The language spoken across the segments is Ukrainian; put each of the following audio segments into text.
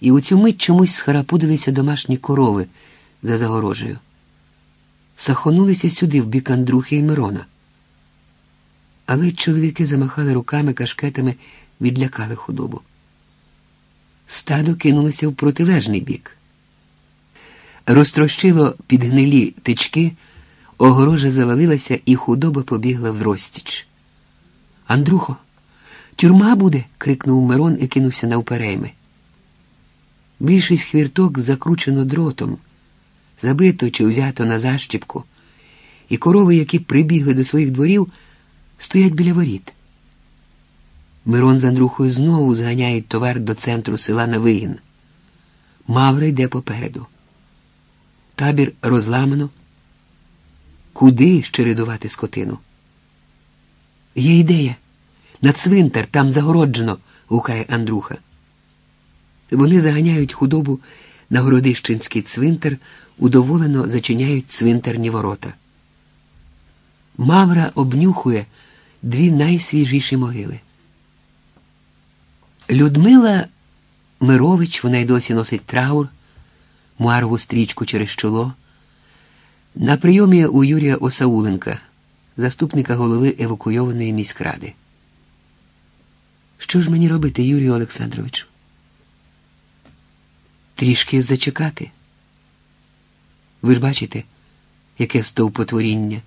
і у цю мить чомусь схарапудилися домашні корови за загорожею. Сахонулися сюди, в бік Андрухи і Мирона. Але чоловіки замахали руками кашкетами, відлякали худобу. Стадо кинулося в протилежний бік. Розтрощило підгнилі тички, огорожа завалилася, і худоба побігла в розтіч. Андрухо, тюрма буде. крикнув Мирон і кинувся навперейми. Більшість хвірток закручено дротом, забито чи взято на защіпку, і корови, які прибігли до своїх дворів, стоять біля воріт. Мирон з Андрухою знову зганяють товар до центру села на вигін. Мавра йде попереду. Табір розламано. Куди щередувати скотину? Є ідея. На цвинтар там загороджено, гукає Андруха. Вони заганяють худобу на Городищенський цвинтар, удоволено зачиняють цвинтарні ворота. Мавра обнюхує дві найсвіжіші могили. Людмила Мирович, вона й досі носить траур, муарову стрічку через чоло. На прийомі у Юрія Осауленка, заступника голови евакуйованої міськради. Що ж мені робити, Юрію Олександровичу? Трішки зачекати. Ви ж бачите, яке стовпотворіння.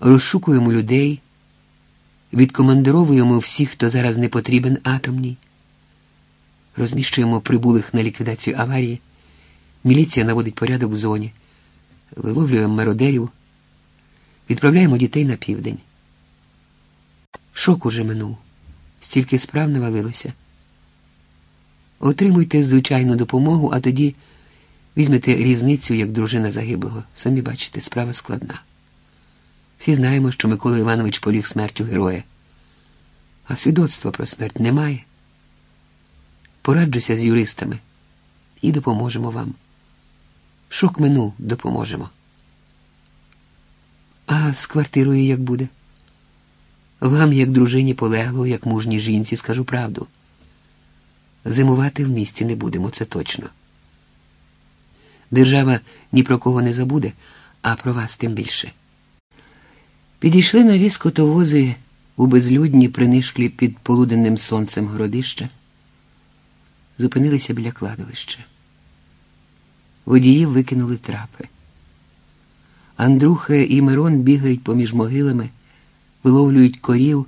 Розшукуємо людей, відкомандировуємо всіх, хто зараз не потрібен атомній, розміщуємо прибулих на ліквідацію аварії, міліція наводить порядок в зоні, виловлюємо мародерів, відправляємо дітей на південь. Шок уже минув, стільки справ навалилося. Отримуйте звичайну допомогу, а тоді візьмете різницю як дружина загиблого. Самі бачите, справа складна. Всі знаємо, що Микола Іванович поліг смертю героя. А свідоцтва про смерть немає. Пораджуся з юристами і допоможемо вам. Шок минув, допоможемо. А з квартирою як буде? Вам, як дружині полегло, як мужній жінці, скажу правду. Зимувати в місті не будемо, це точно. Держава ні про кого не забуде, а про вас тим більше. Підійшли нові скотовози у безлюдні, принишклі під полуденним сонцем городища, зупинилися біля кладовища. Водіїв викинули трапи. Андруха і Мирон бігають поміж могилами, виловлюють корів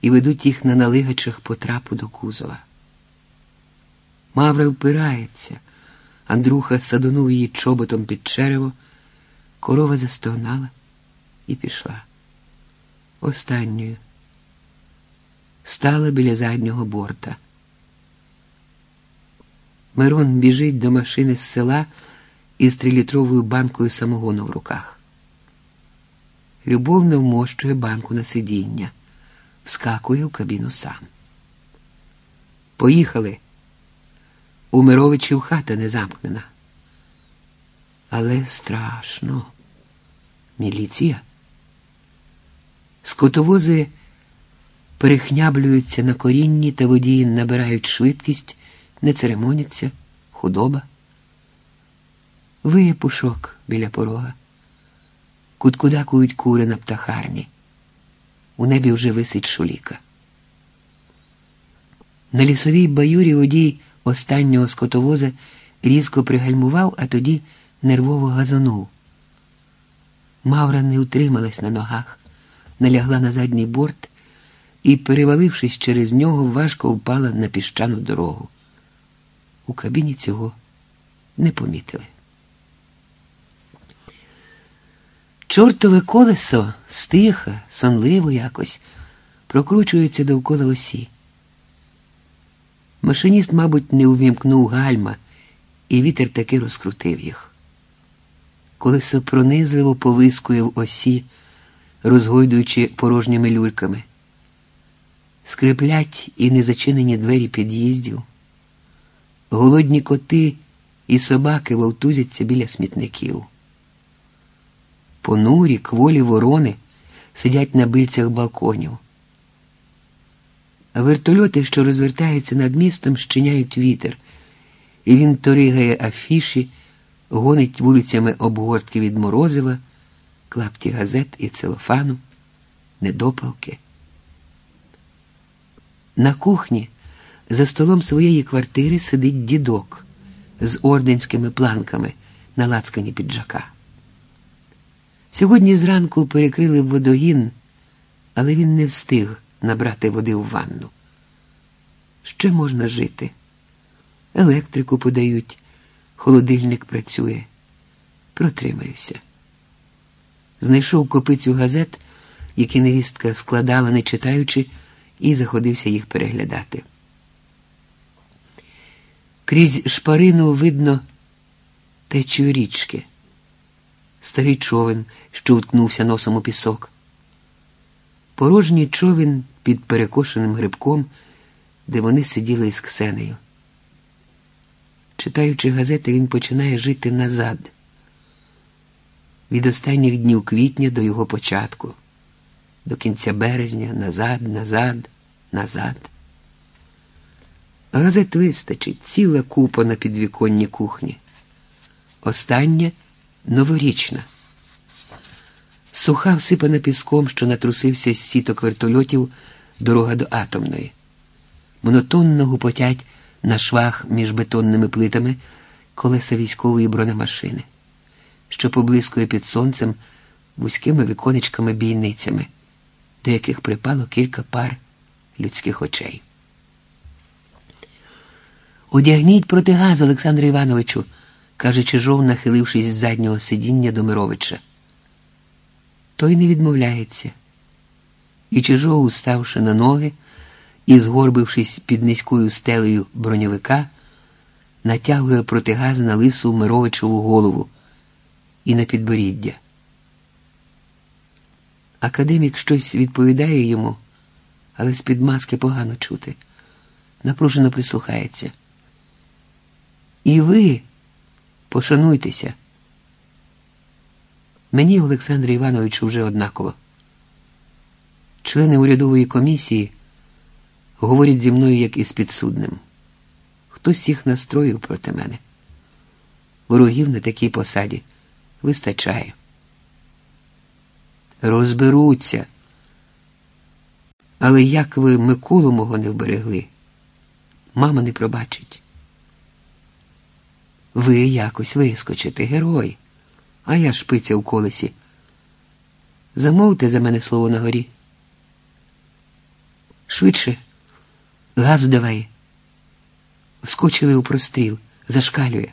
і ведуть їх на налигачах по трапу до кузова. Мавра впирається. Андруха садонув її чоботом під черево, корова застогнала і пішла. Останньою стала біля заднього борта. Мирон біжить до машини з села із трилітровою банкою самогону в руках. Любовно вмощує банку на сидіння, вскакує в кабіну сам. Поїхали. У Мировичів хата не замкнена. Але страшно. Міліція. Скотовози перехняблюються на корінні та водії набирають швидкість, не церемоняться, худоба. Виє пушок біля порога. Куткудакують кури на птахарні. У небі вже висить шуліка. На лісовій баюрі водій останнього скотовоза різко пригальмував, а тоді нервово газанув. Мавра не утрималась на ногах, налягла на задній борт і, перевалившись через нього, важко впала на піщану дорогу. У кабіні цього не помітили. Чортове колесо стиха, сонливо якось, прокручується довкола осі. Машиніст, мабуть, не увімкнув гальма, і вітер таки розкрутив їх. Колесо пронизливо повискує в осі, розгойдуючи порожніми люльками. Скриплять і незачинені двері під'їздів. Голодні коти і собаки вовтузяться біля смітників. Понурі, кволі ворони сидять на бильцях балконів. Вертольоти, що розвертаються над містом, щиняють вітер, і він торигає афіші, гонить вулицями обгортки від морозива, клапті газет і целофану, недопалки. На кухні за столом своєї квартири сидить дідок з орденськими планками на лацкані піджака. Сьогодні зранку перекрили водогін, але він не встиг набрати води в ванну. Ще можна жити. Електрику подають, холодильник працює. Протримаюся. Знайшов копицю газет, які невістка складала, не читаючи, і заходився їх переглядати. Крізь шпарину видно течу річки, старий човен, що уткнувся носом у пісок. Порожній човен під перекошеним грибком, де вони сиділи із Ксенею. Читаючи газети, він починає жити назад, від останніх днів квітня до його початку, до кінця березня, назад, назад, назад. Газет вистачить, ціла купа на підвіконні кухні. Остання новорічна. Суха всипана піском, що натрусився з сіток вертольотів дорога до атомної. Монотонно гупотять на швах між бетонними плитами колеса військової бронемашини, що поблискує під сонцем вузькими віконечками бійницями, до яких припало кілька пар людських очей. Одягніть протигаз, Олександре Івановичу, каже Чижов, нахилившись з заднього сидіння до Мировича. Той не відмовляється. І Чижов, уставши на ноги і згорбившись під низькою стелею броньовика, натягує протигаз на лису Мировичеву голову і на підборіддя. Академік щось відповідає йому, але з-під маски погано чути. Напружено прислухається. І ви пошануйтеся. Мені, Олександру Івановичу, вже однаково. Члени урядової комісії говорять зі мною як із підсудним. Хтось їх настроїв проти мене. Ворогів на такій посаді вистачає. Розберуться. Але як ви Миколу мого не вберегли, мама не пробачить. Ви якось вискочите, герой, а я шпиця у колесі. Замовте за мене слово на горі. Швидше, газу давай. Вскочили у простріл, зашкалює.